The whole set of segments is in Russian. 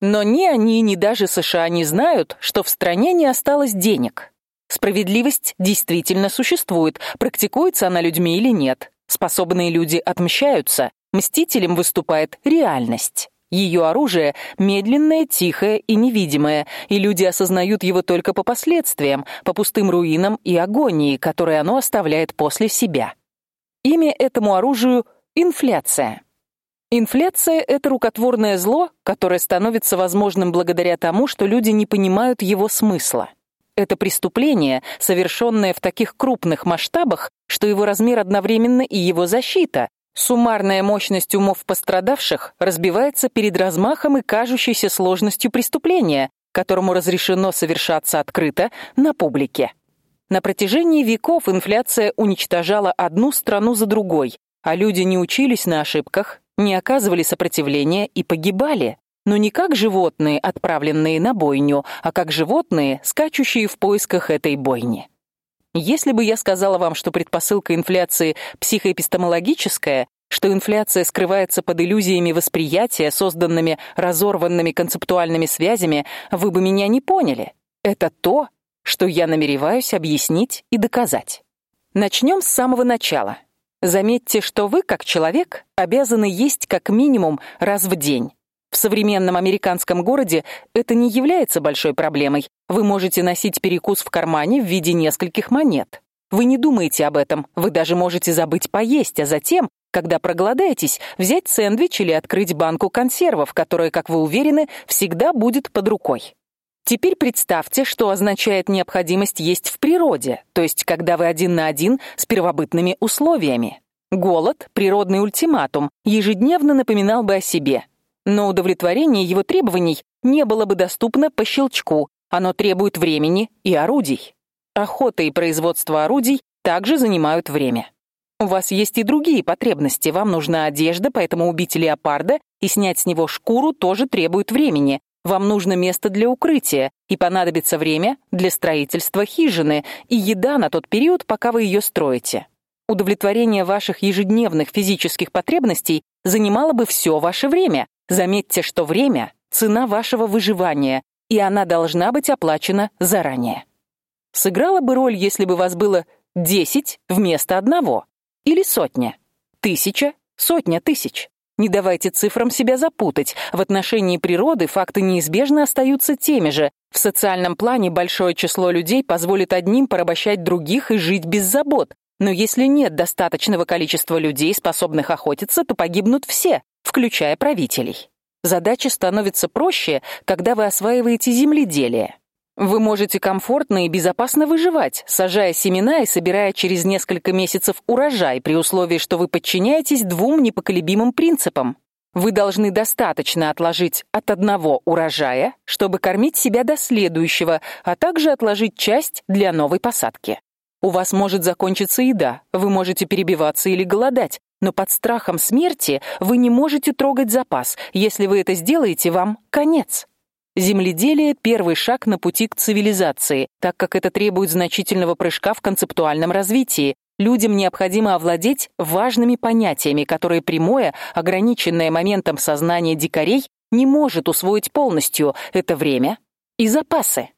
Но ни они, ни даже США не знают, что в стране не осталось денег. Справедливость действительно существует, практикуется она людьми или нет. Способные люди отмщаются, мстителем выступает реальность. Ее оружие медленное, тихое и невидимое, и люди осознают его только по последствиям, по пустым руинам и агонии, которые оно оставляет после себя. Имя этому оружию инфляция. Инфляция это рукотворное зло, которое становится возможным благодаря тому, что люди не понимают его смысла. Это преступление, совершенное в таких крупных масштабах, что его размер одновременно и его защита. Суммарная мощность умов пострадавших разбивается перед размахом и кажущейся сложностью преступления, которому разрешено совершаться открыто на публике. На протяжении веков инфляция уничтожала одну страну за другой, а люди не учились на ошибках, не оказывали сопротивления и погибали но не как животные, отправленные на бойню, а как животные, скачущие в поисках этой бойни. Если бы я сказала вам, что предпосылка инфляции психоэпистемологическая, что инфляция скрывается под иллюзиями восприятия, созданными разорванными концептуальными связями, вы бы меня не поняли. Это то, что я намереваюсь объяснить и доказать. Начнем с самого начала. Заметьте, что вы, как человек, обязаны есть как минимум раз в день. В современном американском городе это не является большой проблемой. Вы можете носить перекус в кармане в виде нескольких монет. Вы не думаете об этом. Вы даже можете забыть поесть, а затем, когда проголодаетесь, взять сэндвич или открыть банку консервов, которая, как вы уверены, всегда будет под рукой. Теперь представьте, что означает необходимость есть в природе, то есть когда вы один на один с первобытными условиями. Голод, природный ультиматум, ежедневно напоминал бы о себе но удовлетворение его требований не было бы доступно по щелчку. Оно требует времени и орудий. Охота и производство орудий также занимают время. У вас есть и другие потребности. Вам нужна одежда, поэтому убить леопарда и снять с него шкуру тоже требует времени. Вам нужно место для укрытия, и понадобится время для строительства хижины и еда на тот период, пока вы ее строите. Удовлетворение ваших ежедневных физических потребностей занимало бы все ваше время, Заметьте, что время цена вашего выживания, и она должна быть оплачена заранее. Сыграла бы роль, если бы вас было десять вместо одного, или сотня, тысяча, сотня тысяч. Не давайте цифрам себя запутать. В отношении природы факты неизбежно остаются теми же. В социальном плане большое число людей позволит одним порабощать других и жить без забот. Но если нет достаточного количества людей, способных охотиться, то погибнут все, включая правителей. Задача становится проще, когда вы осваиваете земледелие. Вы можете комфортно и безопасно выживать, сажая семена и собирая через несколько месяцев урожай, при условии, что вы подчиняетесь двум непоколебимым принципам. Вы должны достаточно отложить от одного урожая, чтобы кормить себя до следующего, а также отложить часть для новой посадки. У вас может закончиться еда, вы можете перебиваться или голодать, но под страхом смерти вы не можете трогать запас. Если вы это сделаете, вам конец. Земледелие первый шаг на пути к цивилизации, так как это требует значительного прыжка в концептуальном развитии. Людям необходимо овладеть важными понятиями, которые прямое, ограниченное моментом сознания дикарей не может усвоить полностью. Это время и запасы.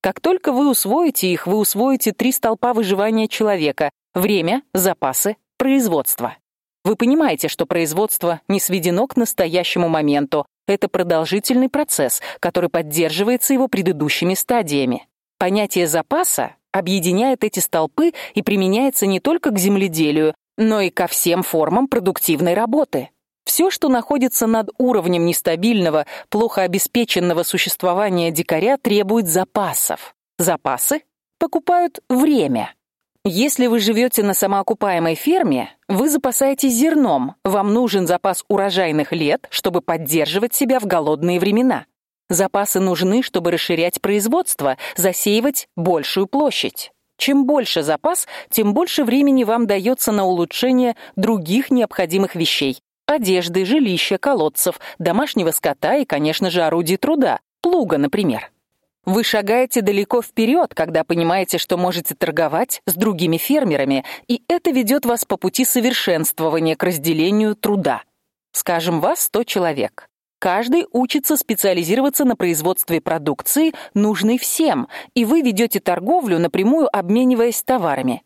Как только вы усвоите их, вы усвоите три столпа выживания человека: время, запасы, производство. Вы понимаете, что производство не сведено к настоящему моменту. Это продолжительный процесс, который поддерживается его предыдущими стадиями. Понятие запаса объединяет эти столпы и применяется не только к земледелию, но и ко всем формам продуктивной работы. Все, что находится над уровнем нестабильного, плохо обеспеченного существования дикаря, требует запасов. Запасы покупают время. Если вы живете на самоокупаемой ферме, вы запасаетесь зерном. Вам нужен запас урожайных лет, чтобы поддерживать себя в голодные времена. Запасы нужны, чтобы расширять производство, засеивать большую площадь. Чем больше запас, тем больше времени вам дается на улучшение других необходимых вещей: одежды, жилища, колодцев, домашнего скота и, конечно же, орудий труда, плуга, например. Вы шагаете далеко вперед, когда понимаете, что можете торговать с другими фермерами, и это ведет вас по пути совершенствования к разделению труда. Скажем, вас 100 человек. Каждый учится специализироваться на производстве продукции, нужной всем, и вы ведете торговлю, напрямую обмениваясь товарами.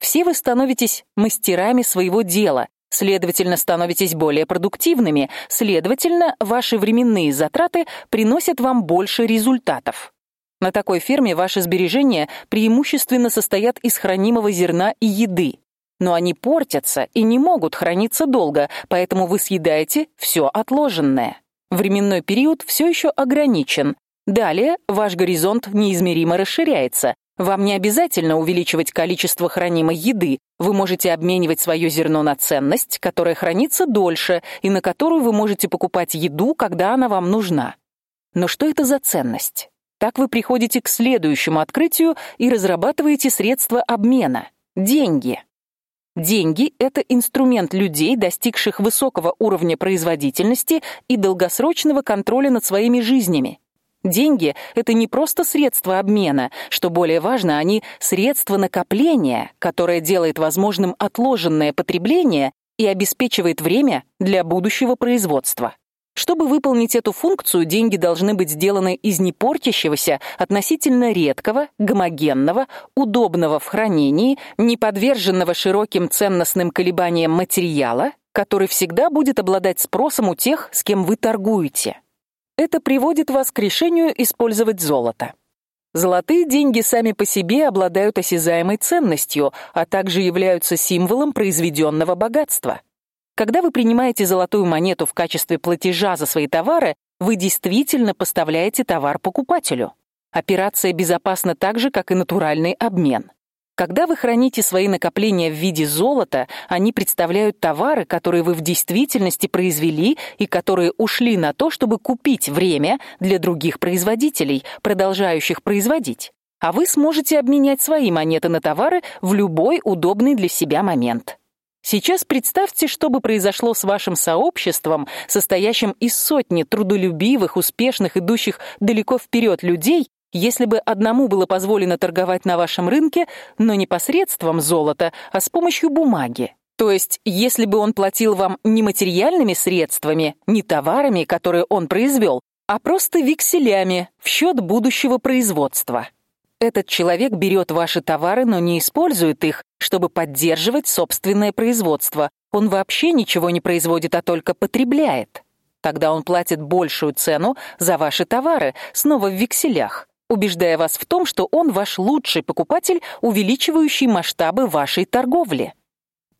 Все вы становитесь мастерами своего дела, следовательно, становитесь более продуктивными, следовательно, ваши временные затраты приносят вам больше результатов. На такой ферме ваши сбережения преимущественно состоят из хранимого зерна и еды. Но они портятся и не могут храниться долго, поэтому вы съедаете все отложенное. Временной период все еще ограничен. Далее ваш горизонт неизмеримо расширяется. Вам не обязательно увеличивать количество хранимой еды. Вы можете обменивать свое зерно на ценность, которая хранится дольше и на которую вы можете покупать еду, когда она вам нужна. Но что это за ценность? Так вы приходите к следующему открытию и разрабатываете средства обмена деньги. Деньги это инструмент людей, достигших высокого уровня производительности и долгосрочного контроля над своими жизнями. Деньги это не просто средства обмена, что более важно, они средства накопления, которое делает возможным отложенное потребление и обеспечивает время для будущего производства. Чтобы выполнить эту функцию, деньги должны быть сделаны из непортящегося, относительно редкого, гомогенного, удобного в хранении, не подверженного широким ценностным колебаниям материала, который всегда будет обладать спросом у тех, с кем вы торгуете. Это приводит вас к решению использовать золото. Золотые деньги сами по себе обладают осязаемой ценностью, а также являются символом произведенного богатства. Когда вы принимаете золотую монету в качестве платежа за свои товары, вы действительно поставляете товар покупателю. Операция безопасна так же, как и натуральный обмен. Когда вы храните свои накопления в виде золота, они представляют товары, которые вы в действительности произвели и которые ушли на то, чтобы купить время для других производителей, продолжающих производить. А вы сможете обменять свои монеты на товары в любой удобный для себя момент. Сейчас представьте, что бы произошло с вашим сообществом, состоящим из сотни трудолюбивых, успешных, идущих далеко вперед людей, если бы одному было позволено торговать на вашем рынке, но не посредством золота, а с помощью бумаги. То есть, если бы он платил вам не материальными средствами, не товарами, которые он произвел, а просто векселями в счет будущего производства. Этот человек берет ваши товары, но не использует их, чтобы поддерживать собственное производство. Он вообще ничего не производит, а только потребляет. Тогда он платит большую цену за ваши товары, снова в векселях, убеждая вас в том, что он ваш лучший покупатель, увеличивающий масштабы вашей торговли.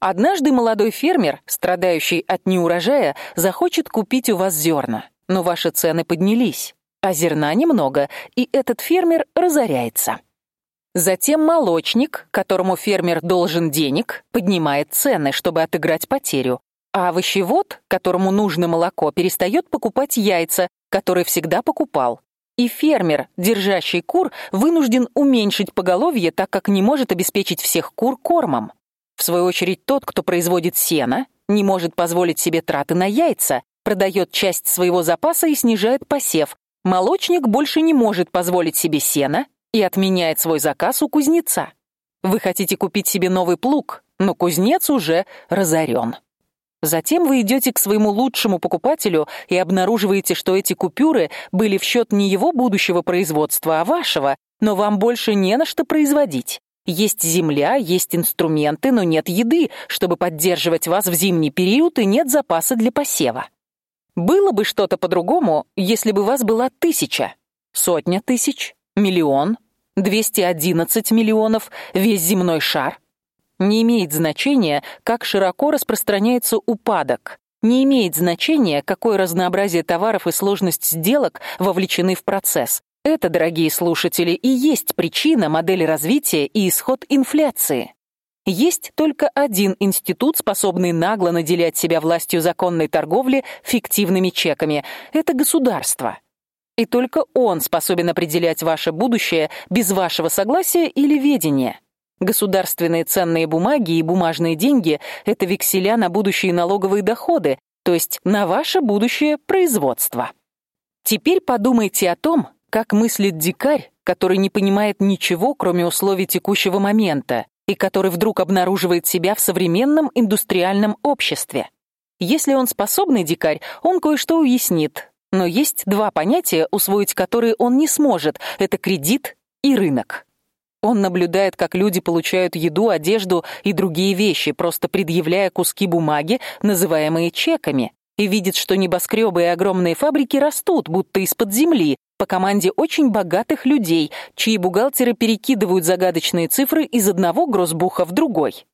Однажды молодой фермер, страдающий от неурожая, захочет купить у вас зерна, но ваши цены поднялись а зерна немного, и этот фермер разоряется. Затем молочник, которому фермер должен денег, поднимает цены, чтобы отыграть потерю, а овощевод, которому нужно молоко, перестает покупать яйца, которые всегда покупал. И фермер, держащий кур, вынужден уменьшить поголовье, так как не может обеспечить всех кур кормом. В свою очередь, тот, кто производит сено, не может позволить себе траты на яйца, продает часть своего запаса и снижает посев, Молочник больше не может позволить себе сена и отменяет свой заказ у кузнеца. Вы хотите купить себе новый плуг, но кузнец уже разорен. Затем вы идете к своему лучшему покупателю и обнаруживаете, что эти купюры были в счет не его будущего производства, а вашего, но вам больше не на что производить. Есть земля, есть инструменты, но нет еды, чтобы поддерживать вас в зимний период, и нет запаса для посева. Было бы что-то по-другому, если бы вас была тысяча, сотня тысяч, миллион, 211 миллионов, весь земной шар. Не имеет значения, как широко распространяется упадок. Не имеет значения, какое разнообразие товаров и сложность сделок вовлечены в процесс. Это, дорогие слушатели, и есть причина модели развития и исход инфляции. Есть только один институт, способный нагло наделять себя властью законной торговли фиктивными чеками это государство. И только он способен определять ваше будущее без вашего согласия или ведения. Государственные ценные бумаги и бумажные деньги это векселя на будущие налоговые доходы, то есть на ваше будущее производство. Теперь подумайте о том, как мыслит дикарь, который не понимает ничего, кроме условий текущего момента, и который вдруг обнаруживает себя в современном индустриальном обществе. Если он способный дикарь, он кое-что уяснит. Но есть два понятия, усвоить которые он не сможет это кредит и рынок. Он наблюдает, как люди получают еду, одежду и другие вещи, просто предъявляя куски бумаги, называемые чеками, и видит, что небоскребы и огромные фабрики растут, будто из-под земли, по команде очень богатых людей, чьи бухгалтеры перекидывают загадочные цифры из одного грозбуха в другой.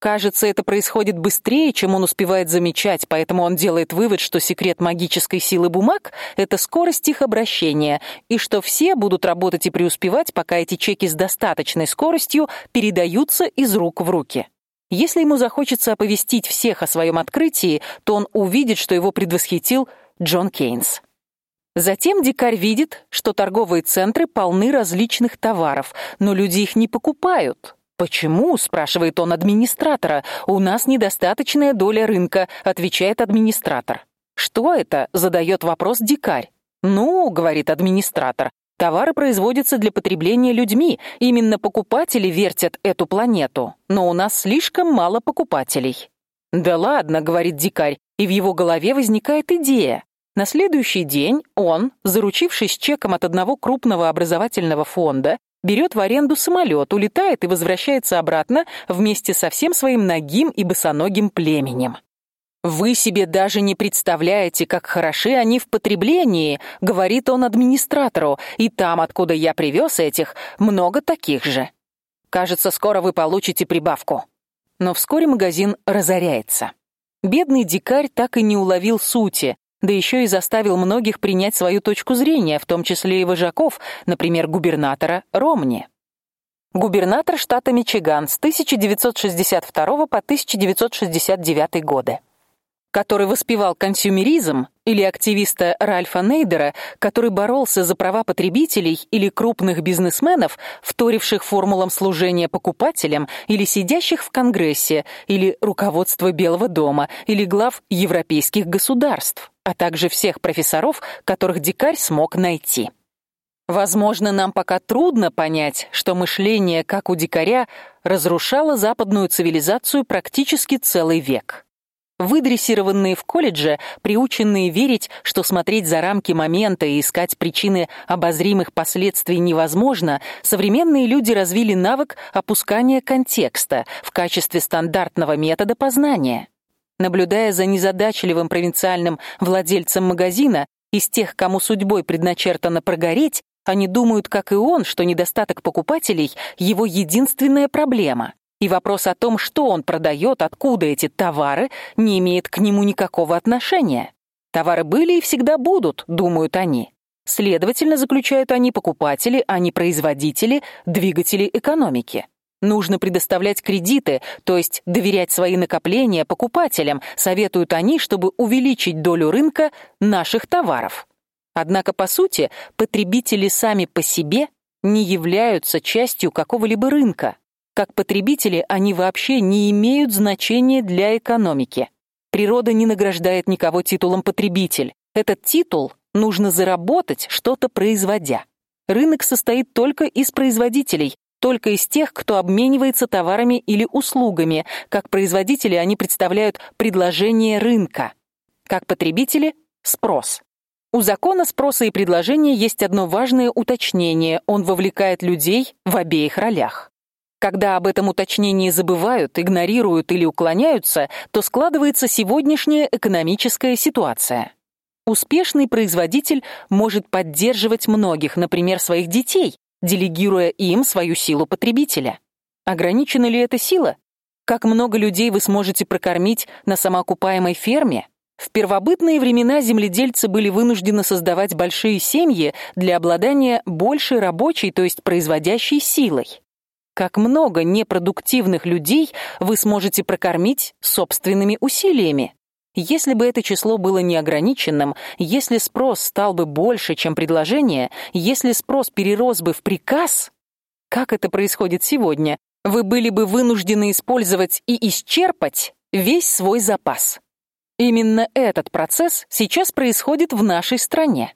Кажется, это происходит быстрее, чем он успевает замечать, поэтому он делает вывод, что секрет магической силы бумаг это скорость их обращения, и что все будут работать и преуспевать, пока эти чеки с достаточной скоростью передаются из рук в руки. Если ему захочется оповестить всех о своем открытии, то он увидит, что его предвосхитил Джон Кейнс. Затем дикарь видит, что торговые центры полны различных товаров, но люди их не покупают. Почему? спрашивает он администратора. У нас недостаточная доля рынка, отвечает администратор. Что это? задает вопрос дикарь. Ну, говорит администратор, товары производятся для потребления людьми. Именно покупатели вертят эту планету. Но у нас слишком мало покупателей. Да ладно, говорит дикарь, и в его голове возникает идея. На следующий день он, заручившись чеком от одного крупного образовательного фонда, берет в аренду самолет, улетает и возвращается обратно вместе со всем своим нагим и босоногим племенем. Вы себе даже не представляете, как хороши они в потреблении, говорит он администратору. И там, откуда я привез этих, много таких же. Кажется, скоро вы получите прибавку. Но вскоре магазин разоряется. Бедный дикарь так и не уловил сути, да еще и заставил многих принять свою точку зрения, в том числе и вожаков, например, губернатора Ромни. Губернатор штата Мичиган с 1962 по 1969 годы который воспевал консюмеризм, или активиста Ральфа Нейдера, который боролся за права потребителей, или крупных бизнесменов, вторивших формулам служения покупателям, или сидящих в Конгрессе, или руководство Белого дома, или глав европейских государств, а также всех профессоров, которых дикарь смог найти. Возможно, нам пока трудно понять, что мышление, как у дикаря, разрушало западную цивилизацию практически целый век. Выдрессированные в колледже, приученные верить, что смотреть за рамки момента и искать причины обозримых последствий невозможно, современные люди развили навык опускания контекста в качестве стандартного метода познания. Наблюдая за незадачливым провинциальным владельцем магазина, из тех, кому судьбой предначертано прогореть, они думают, как и он, что недостаток покупателей его единственная проблема. И вопрос о том, что он продает, откуда эти товары, не имеет к нему никакого отношения. Товары были и всегда будут, думают они. Следовательно, заключают они покупатели, а не производители, двигатели экономики. Нужно предоставлять кредиты, то есть доверять свои накопления покупателям, советуют они, чтобы увеличить долю рынка наших товаров. Однако по сути, потребители сами по себе не являются частью какого-либо рынка. Как потребители они вообще не имеют значения для экономики. Природа не награждает никого титулом потребитель. Этот титул нужно заработать, что-то производя. Рынок состоит только из производителей, только из тех, кто обменивается товарами или услугами. Как производители они представляют предложение рынка. Как потребители спрос. У закона спроса и предложения есть одно важное уточнение: он вовлекает людей в обеих ролях. Когда об этом уточнении забывают, игнорируют или уклоняются, то складывается сегодняшняя экономическая ситуация. Успешный производитель может поддерживать многих, например, своих детей, делегируя им свою силу потребителя. Ограничена ли эта сила? Как много людей вы сможете прокормить на самоокупаемой ферме? В первобытные времена земледельцы были вынуждены создавать большие семьи для обладания большей рабочей, то есть производящей силой как много непродуктивных людей вы сможете прокормить собственными усилиями. Если бы это число было неограниченным, если спрос стал бы больше, чем предложение, если спрос перерос бы в приказ, как это происходит сегодня, вы были бы вынуждены использовать и исчерпать весь свой запас. Именно этот процесс сейчас происходит в нашей стране.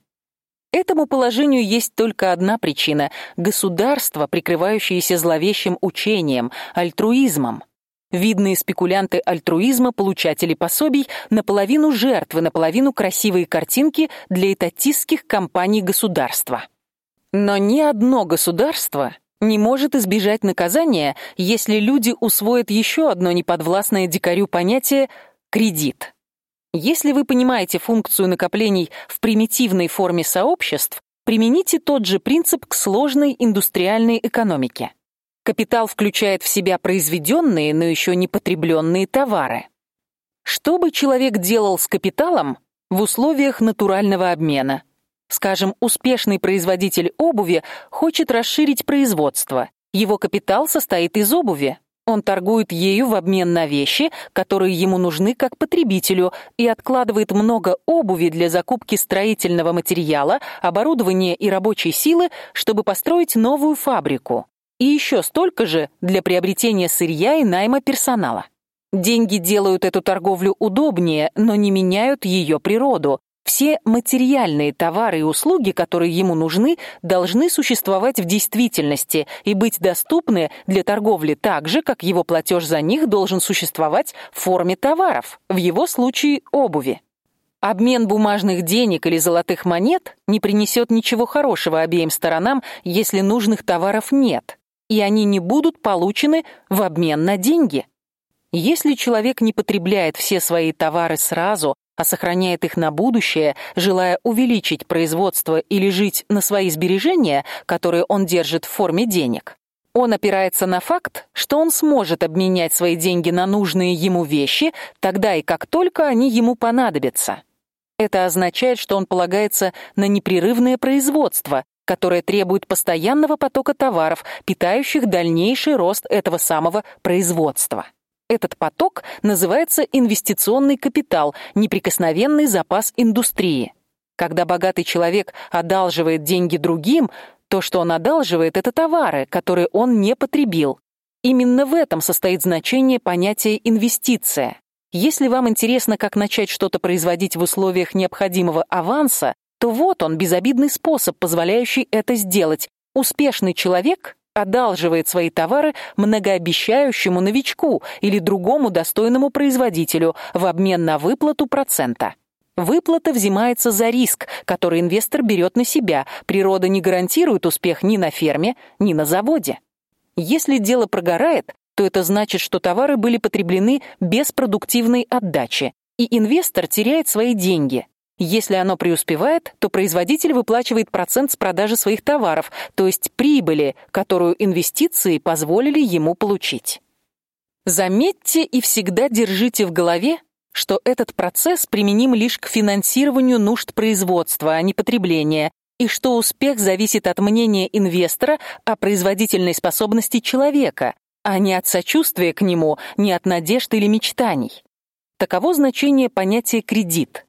Этому положению есть только одна причина государство, прикрывающееся зловещим учением, альтруизмом. видные спекулянты альтруизма, получатели пособий, наполовину жертвы, наполовину красивые картинки для этатистских компаний государства. Но ни одно государство не может избежать наказания, если люди усвоят еще одно неподвластное дикарю понятие кредит. Если вы понимаете функцию накоплений в примитивной форме сообществ, примените тот же принцип к сложной индустриальной экономике. Капитал включает в себя произведенные, но еще не потребленные товары. Что бы человек делал с капиталом в условиях натурального обмена? Скажем, успешный производитель обуви хочет расширить производство. Его капитал состоит из обуви. Он торгует ею в обмен на вещи, которые ему нужны как потребителю, и откладывает много обуви для закупки строительного материала, оборудования и рабочей силы, чтобы построить новую фабрику. И еще столько же для приобретения сырья и найма персонала. Деньги делают эту торговлю удобнее, но не меняют ее природу. Все материальные товары и услуги, которые ему нужны, должны существовать в действительности и быть доступны для торговли так же, как его платеж за них должен существовать в форме товаров, в его случае обуви. Обмен бумажных денег или золотых монет не принесет ничего хорошего обеим сторонам, если нужных товаров нет, и они не будут получены в обмен на деньги. Если человек не потребляет все свои товары сразу, а сохраняет их на будущее, желая увеличить производство или жить на свои сбережения, которые он держит в форме денег. Он опирается на факт, что он сможет обменять свои деньги на нужные ему вещи тогда и как только они ему понадобятся. Это означает, что он полагается на непрерывное производство, которое требует постоянного потока товаров, питающих дальнейший рост этого самого производства. Этот поток называется инвестиционный капитал, неприкосновенный запас индустрии. Когда богатый человек одалживает деньги другим, то, что он одалживает, это товары, которые он не потребил. Именно в этом состоит значение понятия инвестиция. Если вам интересно, как начать что-то производить в условиях необходимого аванса, то вот он безобидный способ, позволяющий это сделать. Успешный человек одалживает свои товары многообещающему новичку или другому достойному производителю в обмен на выплату процента. Выплата взимается за риск, который инвестор берет на себя. Природа не гарантирует успех ни на ферме, ни на заводе. Если дело прогорает, то это значит, что товары были потреблены без продуктивной отдачи, и инвестор теряет свои деньги. Если оно преуспевает, то производитель выплачивает процент с продажи своих товаров, то есть прибыли, которую инвестиции позволили ему получить. Заметьте и всегда держите в голове, что этот процесс применим лишь к финансированию нужд производства, а не потребления, и что успех зависит от мнения инвестора о производительной способности человека, а не от сочувствия к нему, не от надежд или мечтаний. Таково значение понятия кредит.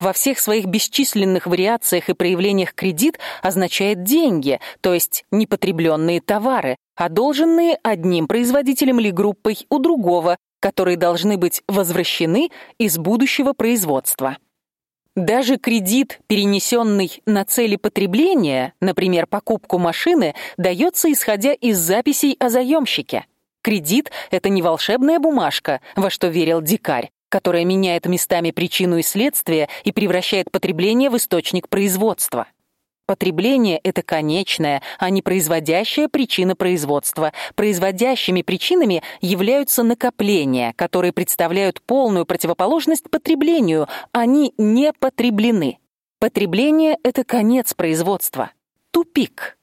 Во всех своих бесчисленных вариациях и проявлениях кредит означает деньги, то есть непотребленные товары, одолженные одним производителем или группой у другого, которые должны быть возвращены из будущего производства. Даже кредит, перенесенный на цели потребления, например, покупку машины, дается исходя из записей о заемщике. Кредит это не волшебная бумажка, во что верил дикарь, которая меняет местами причину и следствие и превращает потребление в источник производства. Потребление это конечная, а не производящая причина производства. Производящими причинами являются накопления, которые представляют полную противоположность потреблению. Они не потреблены. Потребление это конец производства. Тупик.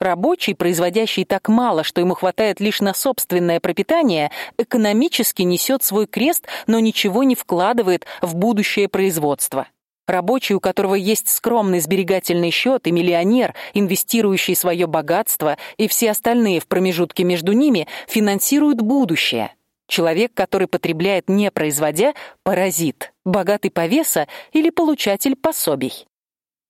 Рабочий, производящий так мало, что ему хватает лишь на собственное пропитание, экономически несет свой крест, но ничего не вкладывает в будущее производство. Рабочий, у которого есть скромный сберегательный счет, и миллионер, инвестирующий свое богатство, и все остальные в промежутке между ними, финансируют будущее. Человек, который потребляет не производя, паразит, богатый повеса или получатель пособий.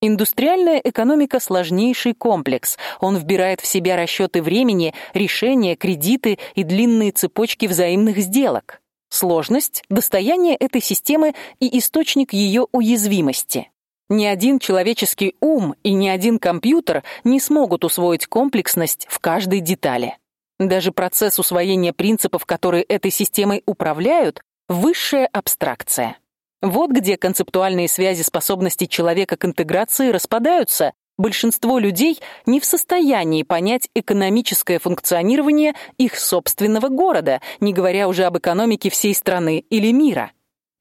Индустриальная экономика сложнейший комплекс. Он вбирает в себя расчеты времени, решения, кредиты и длинные цепочки взаимных сделок. Сложность достояние этой системы и источник ее уязвимости. Ни один человеческий ум и ни один компьютер не смогут усвоить комплексность в каждой детали. Даже процесс усвоения принципов, которые этой системой управляют, высшая абстракция. Вот где концептуальные связи способностей человека к интеграции распадаются. Большинство людей не в состоянии понять экономическое функционирование их собственного города, не говоря уже об экономике всей страны или мира.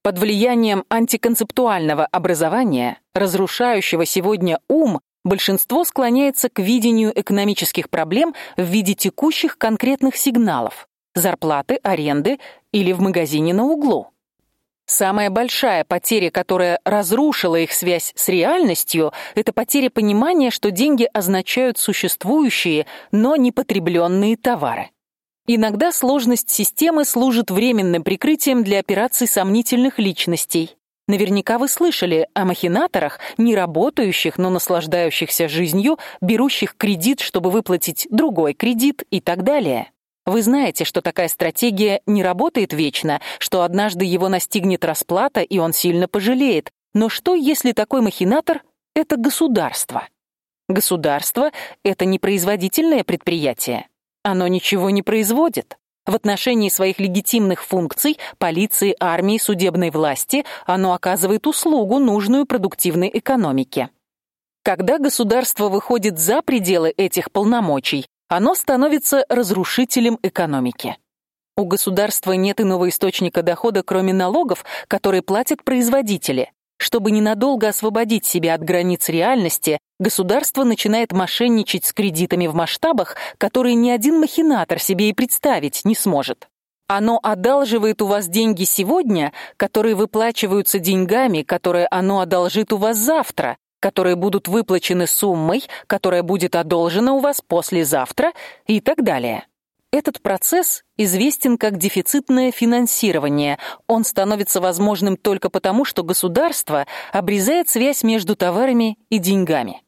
Под влиянием антиконцептуального образования, разрушающего сегодня ум, большинство склоняется к видению экономических проблем в виде текущих конкретных сигналов: зарплаты, аренды или в магазине на углу. Самая большая потеря, которая разрушила их связь с реальностью, это потеря понимания, что деньги означают существующие, но не потребленные товары. Иногда сложность системы служит временным прикрытием для операций сомнительных личностей. Наверняка вы слышали о махинаторах, не работающих, но наслаждающихся жизнью, берущих кредит, чтобы выплатить другой кредит и так далее. Вы знаете, что такая стратегия не работает вечно, что однажды его настигнет расплата, и он сильно пожалеет. Но что, если такой махинатор это государство? Государство это не производительное предприятие. Оно ничего не производит. В отношении своих легитимных функций полиции, армии, судебной власти оно оказывает услугу, нужную продуктивной экономике. Когда государство выходит за пределы этих полномочий, оно становится разрушителем экономики. У государства нет иного источника дохода, кроме налогов, которые платят производители. Чтобы ненадолго освободить себя от границ реальности, государство начинает мошенничать с кредитами в масштабах, которые ни один махинатор себе и представить не сможет. Оно одалживает у вас деньги сегодня, которые выплачиваются деньгами, которые оно одолжит у вас завтра, которые будут выплачены суммой, которая будет одолжена у вас послезавтра и так далее. Этот процесс известен как дефицитное финансирование. Он становится возможным только потому, что государство обрезает связь между товарами и деньгами.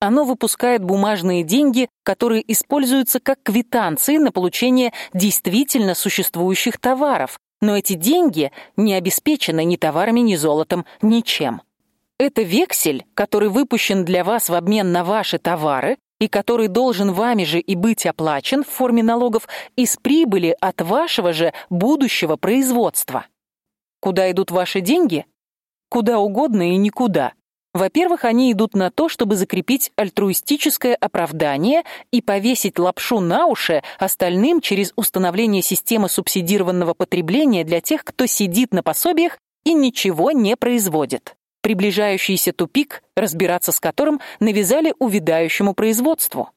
Оно выпускает бумажные деньги, которые используются как квитанции на получение действительно существующих товаров, но эти деньги не обеспечены ни товарами, ни золотом, ничем. Это вексель, который выпущен для вас в обмен на ваши товары и который должен вами же и быть оплачен в форме налогов из прибыли от вашего же будущего производства. Куда идут ваши деньги? Куда угодно и никуда. Во-первых, они идут на то, чтобы закрепить альтруистическое оправдание и повесить лапшу на уши остальным через установление системы субсидированного потребления для тех, кто сидит на пособиях и ничего не производит приближающийся тупик, разбираться с которым навязали увядающему производству.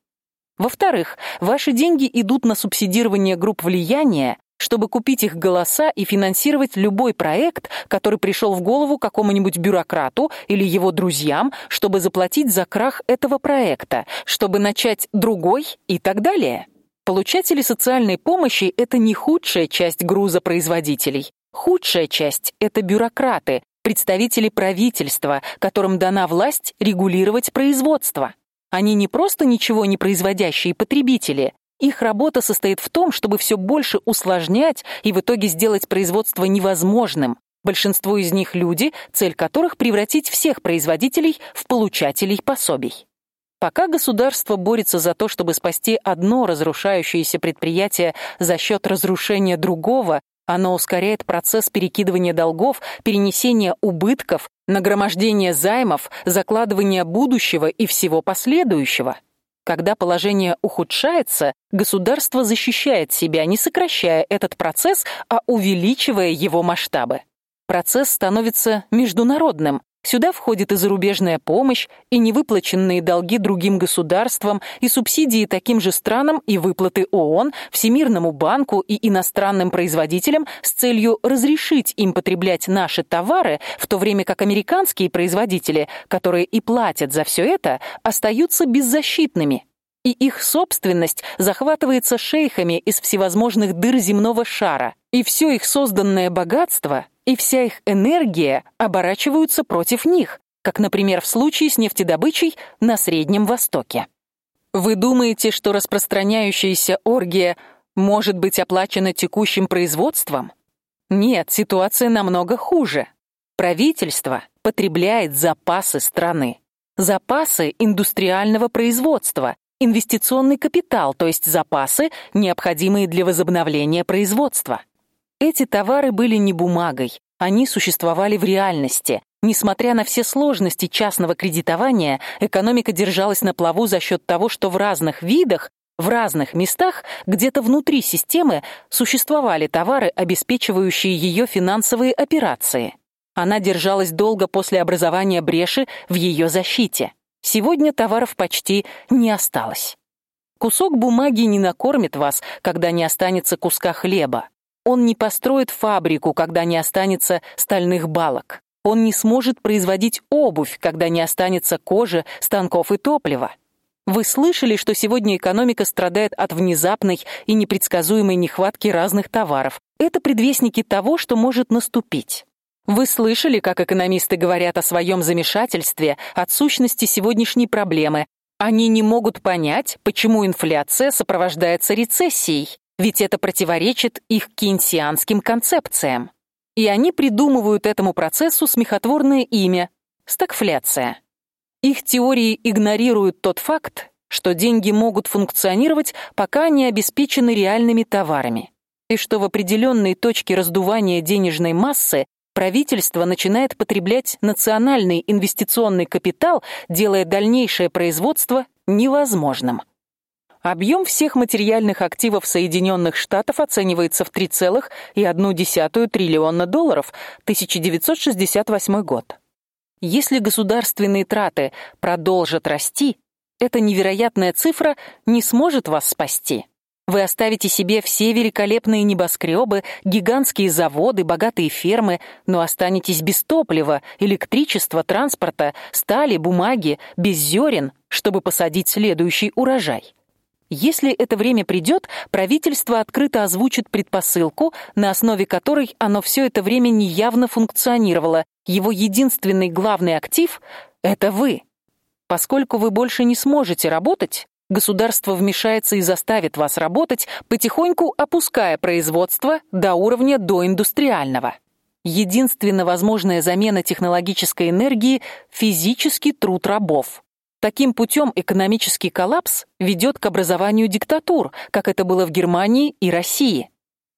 Во-вторых, ваши деньги идут на субсидирование групп влияния, чтобы купить их голоса и финансировать любой проект, который пришел в голову какому-нибудь бюрократу или его друзьям, чтобы заплатить за крах этого проекта, чтобы начать другой и так далее. Получатели социальной помощи это не худшая часть груза производителей. Худшая часть это бюрократы, представители правительства, которым дана власть регулировать производство. Они не просто ничего не производящие потребители. Их работа состоит в том, чтобы все больше усложнять и в итоге сделать производство невозможным. Большинство из них люди, цель которых превратить всех производителей в получателей пособий. Пока государство борется за то, чтобы спасти одно разрушающееся предприятие за счет разрушения другого, оно ускоряет процесс перекидывания долгов, перенесения убытков, нагромождения займов, закладывания будущего и всего последующего. Когда положение ухудшается, государство защищает себя, не сокращая этот процесс, а увеличивая его масштабы. Процесс становится международным, Сюда входит и зарубежная помощь, и невыплаченные долги другим государствам, и субсидии таким же странам, и выплаты ООН, Всемирному банку и иностранным производителям с целью разрешить им потреблять наши товары, в то время как американские производители, которые и платят за все это, остаются беззащитными. И их собственность захватывается шейхами из всевозможных дыр земного шара, и все их созданное богатство и вся их энергия оборачиваются против них, как, например, в случае с нефтедобычей на Среднем Востоке. Вы думаете, что распространяющаяся оргия может быть оплачена текущим производством? Нет, ситуация намного хуже. Правительство потребляет запасы страны, запасы индустриального производства, инвестиционный капитал, то есть запасы, необходимые для возобновления производства. Эти товары были не бумагой, они существовали в реальности. Несмотря на все сложности частного кредитования, экономика держалась на плаву за счет того, что в разных видах, в разных местах, где-то внутри системы существовали товары, обеспечивающие ее финансовые операции. Она держалась долго после образования бреши в ее защите. Сегодня товаров почти не осталось. Кусок бумаги не накормит вас, когда не останется куска хлеба. Он не построит фабрику, когда не останется стальных балок. Он не сможет производить обувь, когда не останется кожи, станков и топлива. Вы слышали, что сегодня экономика страдает от внезапной и непредсказуемой нехватки разных товаров. Это предвестники того, что может наступить. Вы слышали, как экономисты говорят о своем замешательстве от сущности сегодняшней проблемы. Они не могут понять, почему инфляция сопровождается рецессией, ведь это противоречит их кейнсианским концепциям. И они придумывают этому процессу смехотворное имя стагфляция. Их теории игнорируют тот факт, что деньги могут функционировать, пока они обеспечены реальными товарами, и что в определенной точке раздувания денежной массы правительство начинает потреблять национальный инвестиционный капитал, делая дальнейшее производство невозможным. Объем всех материальных активов Соединенных Штатов оценивается в 3,1 триллиона долларов, 1968 год. Если государственные траты продолжат расти, эта невероятная цифра не сможет вас спасти. Вы оставите себе все великолепные небоскребы, гигантские заводы, богатые фермы, но останетесь без топлива, электричества, транспорта, стали, бумаги, без зерен, чтобы посадить следующий урожай. Если это время придет, правительство открыто озвучит предпосылку, на основе которой оно все это время неявно функционировало. Его единственный главный актив это вы. Поскольку вы больше не сможете работать, Государство вмешается и заставит вас работать, потихоньку опуская производство до уровня доиндустриального. Единственно возможная замена технологической энергии физический труд рабов. Таким путем экономический коллапс ведет к образованию диктатур, как это было в Германии и России.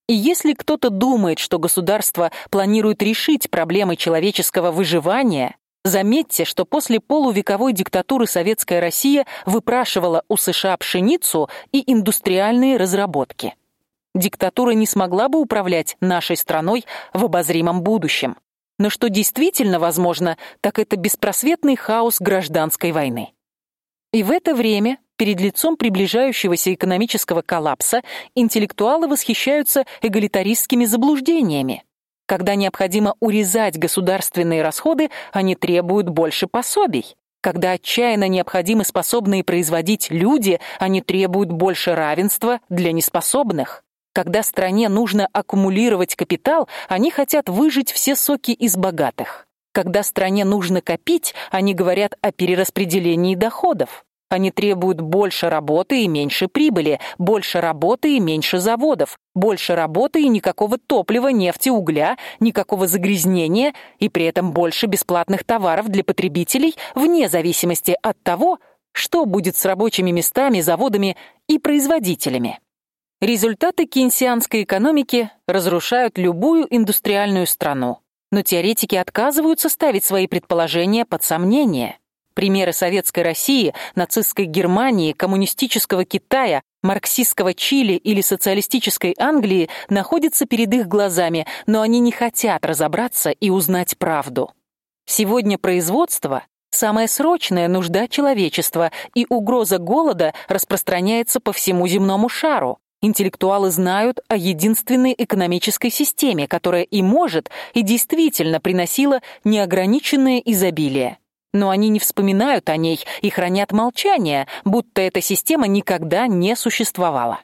И если кто-то думает, что государство планирует решить проблемы человеческого выживания, Заметьте, что после полувековой диктатуры советская Россия выпрашивала у США пшеницу и индустриальные разработки. Диктатура не смогла бы управлять нашей страной в обозримом будущем. Но что действительно возможно, так это беспросветный хаос гражданской войны. И в это время, перед лицом приближающегося экономического коллапса, интеллектуалы восхищаются эгалитаристскими заблуждениями. Когда необходимо урезать государственные расходы, они требуют больше пособий. Когда отчаянно необходимы способные производить люди, они требуют больше равенства для неспособных. Когда стране нужно аккумулировать капитал, они хотят выжать все соки из богатых. Когда стране нужно копить, они говорят о перераспределении доходов. Они требуют больше работы и меньше прибыли, больше работы и меньше заводов, больше работы и никакого топлива, нефти, угля, никакого загрязнения и при этом больше бесплатных товаров для потребителей вне зависимости от того, что будет с рабочими местами, заводами и производителями. Результаты кейнсианской экономики разрушают любую индустриальную страну, но теоретики отказываются ставить свои предположения под сомнение. Примеры советской России, нацистской Германии, коммунистического Китая, марксистского Чили или социалистической Англии находятся перед их глазами, но они не хотят разобраться и узнать правду. Сегодня производство самая срочная нужда человечества, и угроза голода распространяется по всему земному шару. Интеллектуалы знают о единственной экономической системе, которая и может, и действительно приносила неограниченное изобилие но они не вспоминают о ней и хранят молчание, будто эта система никогда не существовала.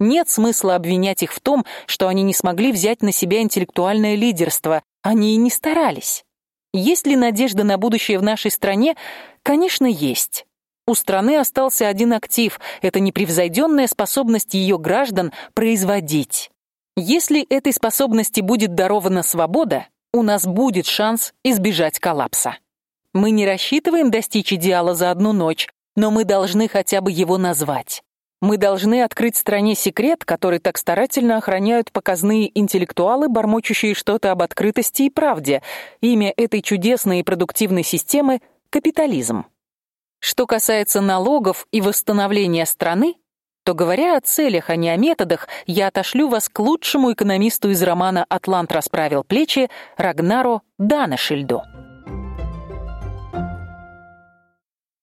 Нет смысла обвинять их в том, что они не смогли взять на себя интеллектуальное лидерство. Они и не старались. Есть ли надежда на будущее в нашей стране? Конечно, есть. У страны остался один актив это непревзойденная способность ее граждан производить. Если этой способности будет дарована свобода, у нас будет шанс избежать коллапса. Мы не рассчитываем достичь идеала за одну ночь. но мы должны хотя бы его назвать. Мы должны открыть стране секрет, который так старательно охраняют показные интеллектуалы, бормочущие что-то об открытости и правде. Имя этой чудесной и продуктивной системы капитализм. Что касается налогов и восстановления страны, то говоря о целях, а не о методах, я отошлю вас к лучшему экономисту из романа Атлант расправил плечи Рагнару Данешильду.